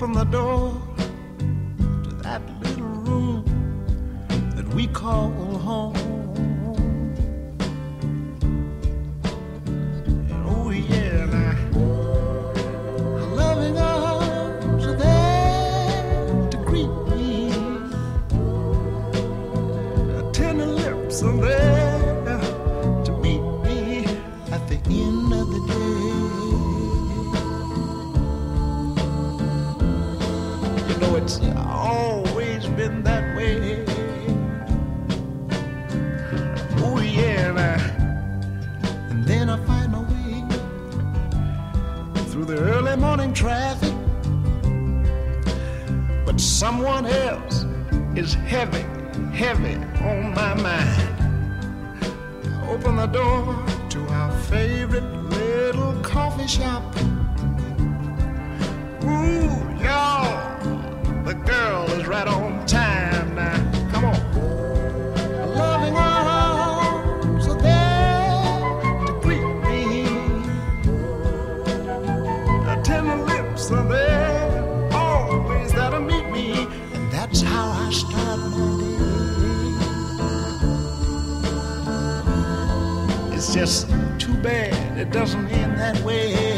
open the door to that little room that we call home. Oh, yeah, loving arms are there to greet me. Tender lips are there. someone else is heavy, heavy on my mind. I open the door to our favorite little coffee shop. Ooh, y'all, the girl is right on time. It's just too bad it doesn't end that way.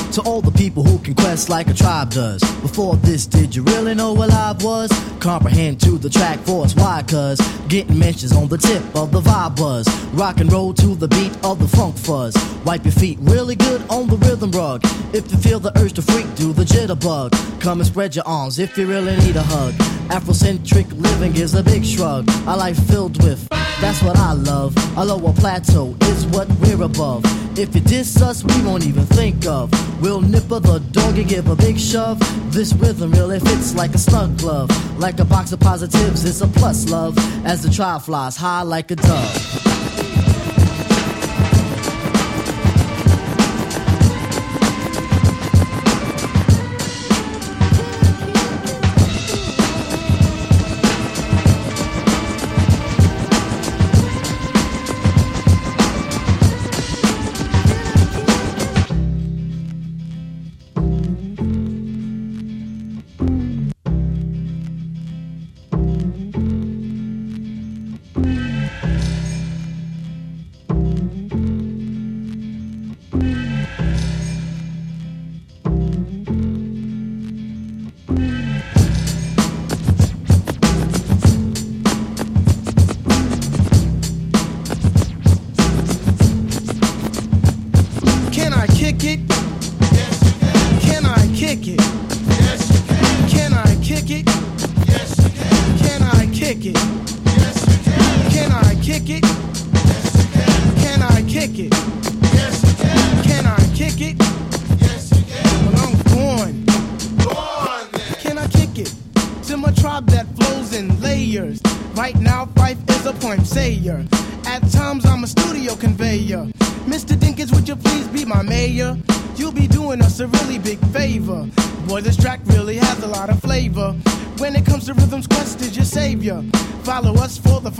to all the people who can quest like a tribe does. Before this, did you really know what live was? Comprehend to the track force, why? Cuz getting mentions on the tip of the vibe buzz. Rock and roll to the beat of the funk fuzz. Wipe your feet really good on the rhythm rug. If you feel the urge to freak, do the jitterbug. Come and spread your arms if you really need a hug. Afrocentric living is a big shrug. A life filled with, that's what I love. A lower plateau is what we're above. If you diss us, we won't even think of. We'll nipper the dog and give a big shove. This rhythm really fits like a snug glove. Like a box of positives, it's a plus love. As the trial flies high like a dove.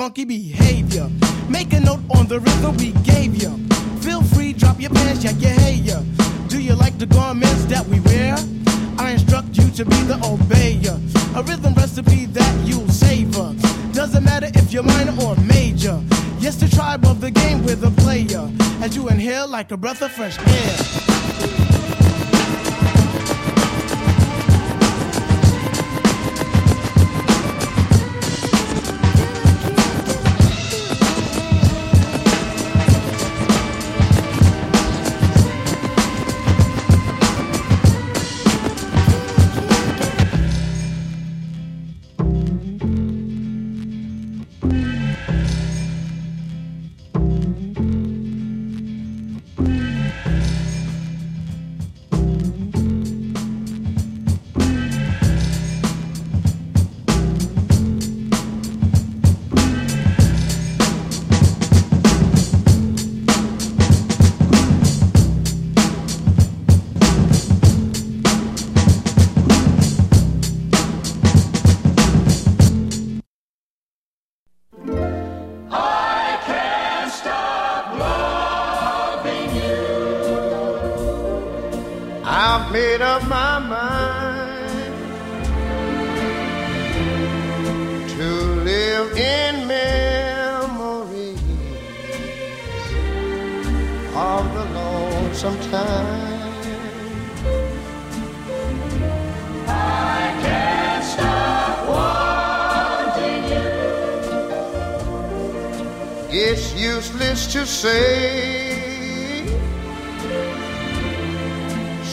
Funky behavior. Make a note on the rhythm we gave you. Feel free, drop your pants, yeah, yeah, hey, yeah. Do you like the garments that we wear? I instruct you to be the obeyer. A rhythm recipe that you'll savor. Doesn't matter if you're minor or major. Yes, the tribe of the game with a player. As you inhale like a breath of fresh air.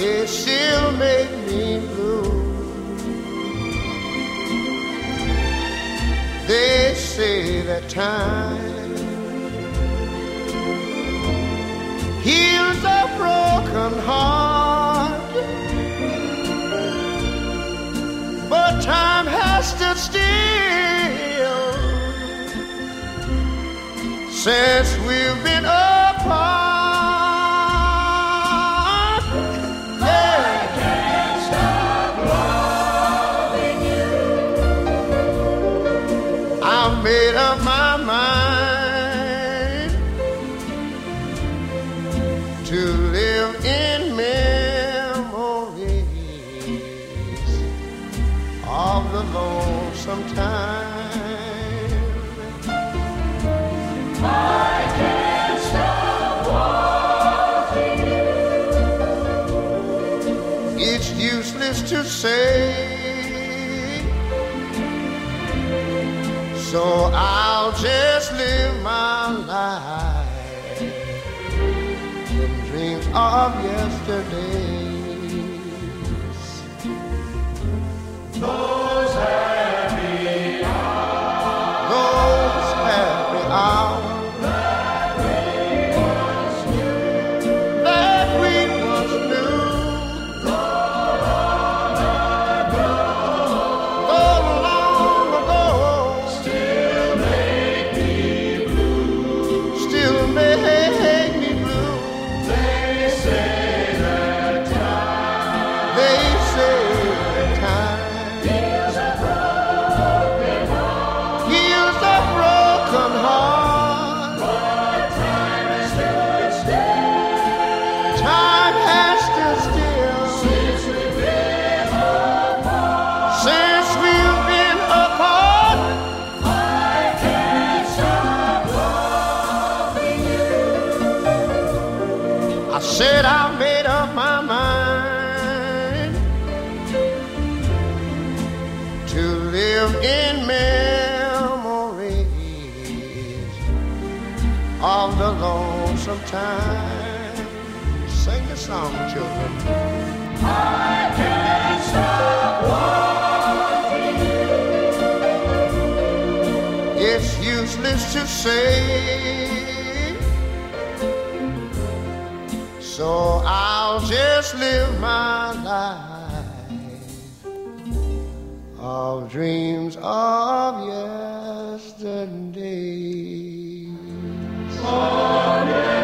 It still make me blue. They say that time heals a broken heart, but time has stood still since we've been apart. Say. So I'll just live my life in dreams of yesterdays. Time. Sing the song, children. I can't stop wanting. It's useless to say. So I'll just live my life of dreams of yesterday. Of that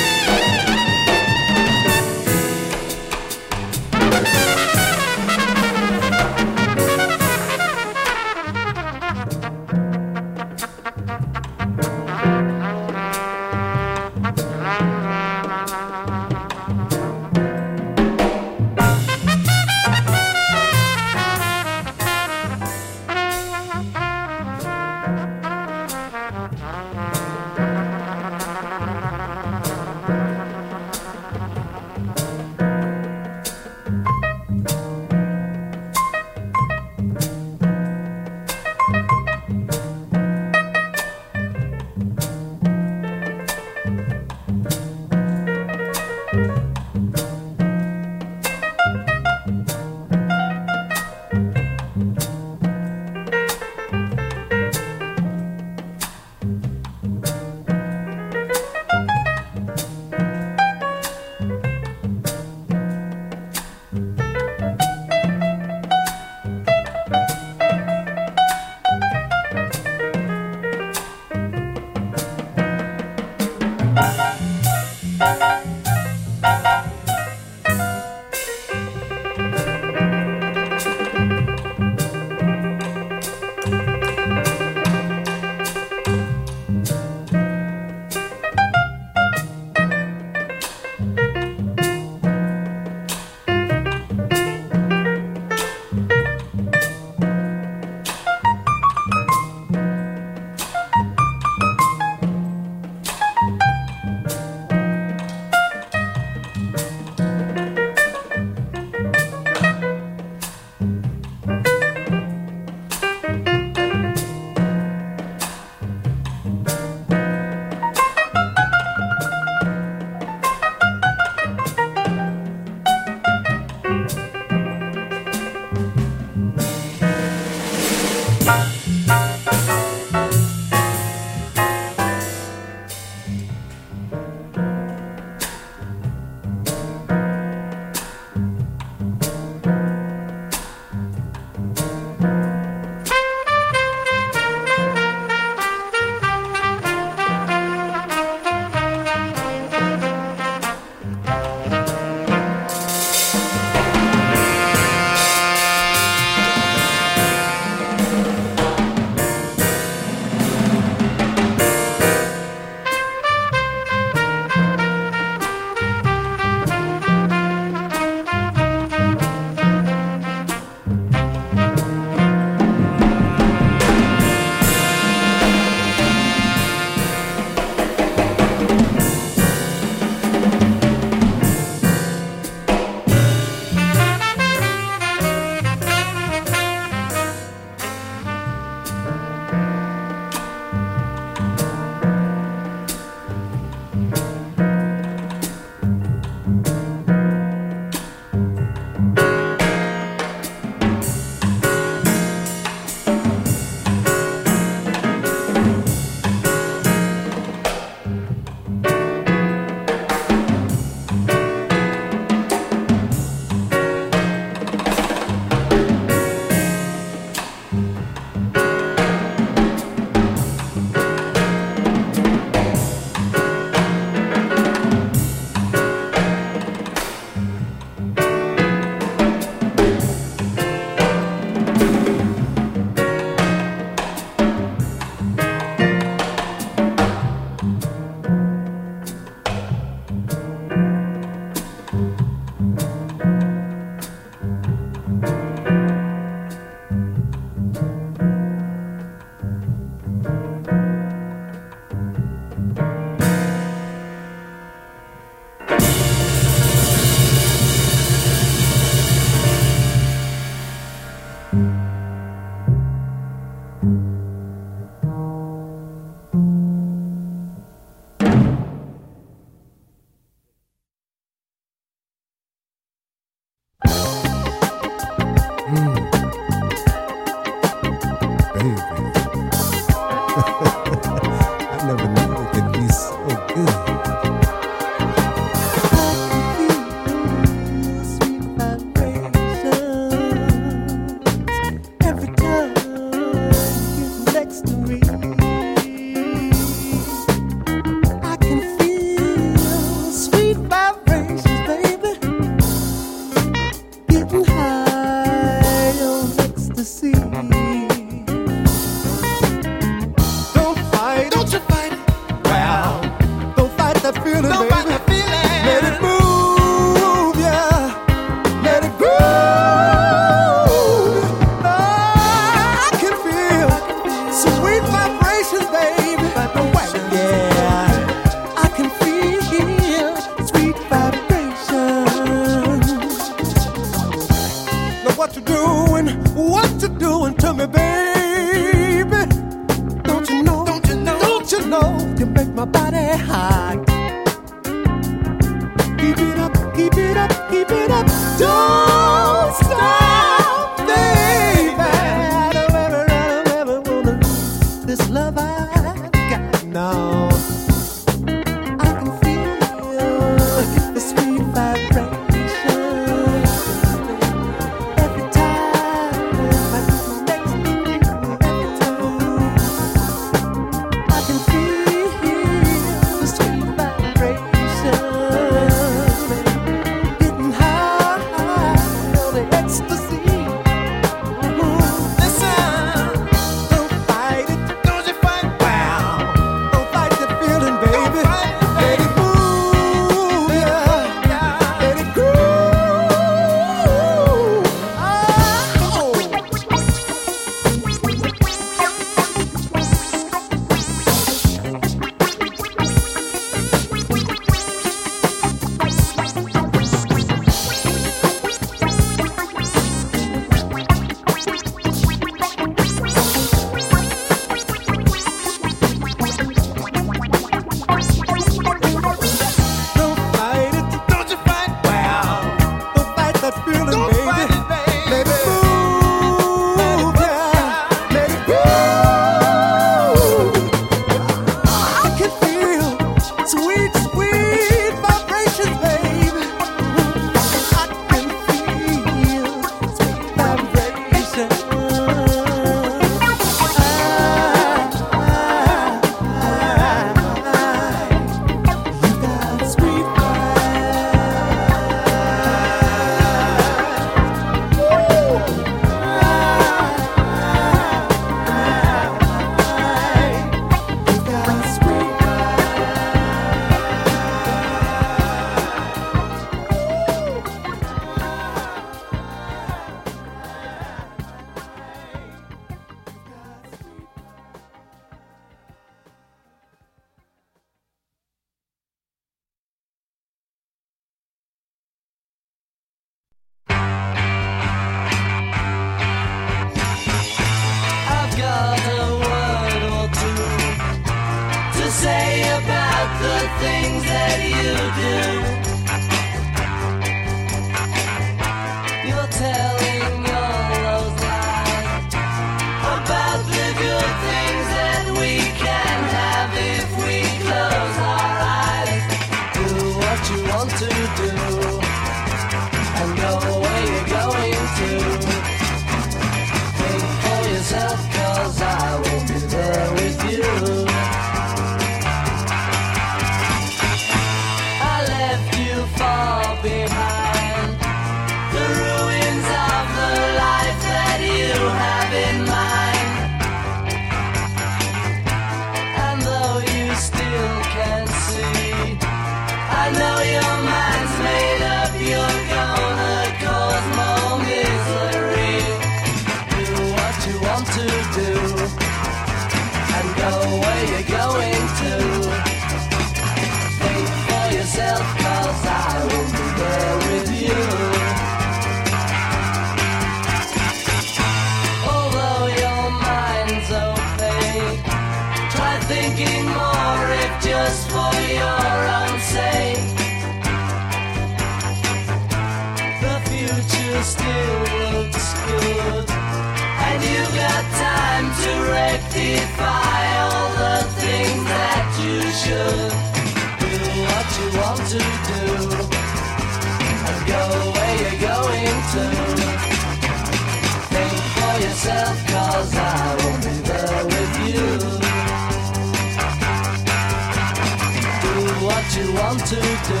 want to do.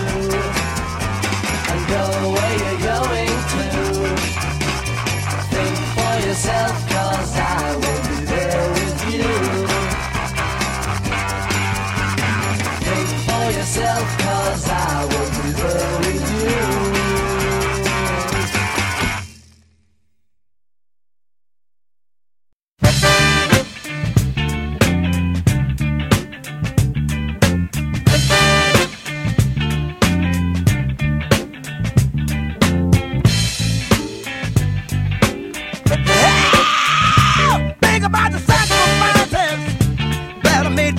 And go where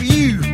you.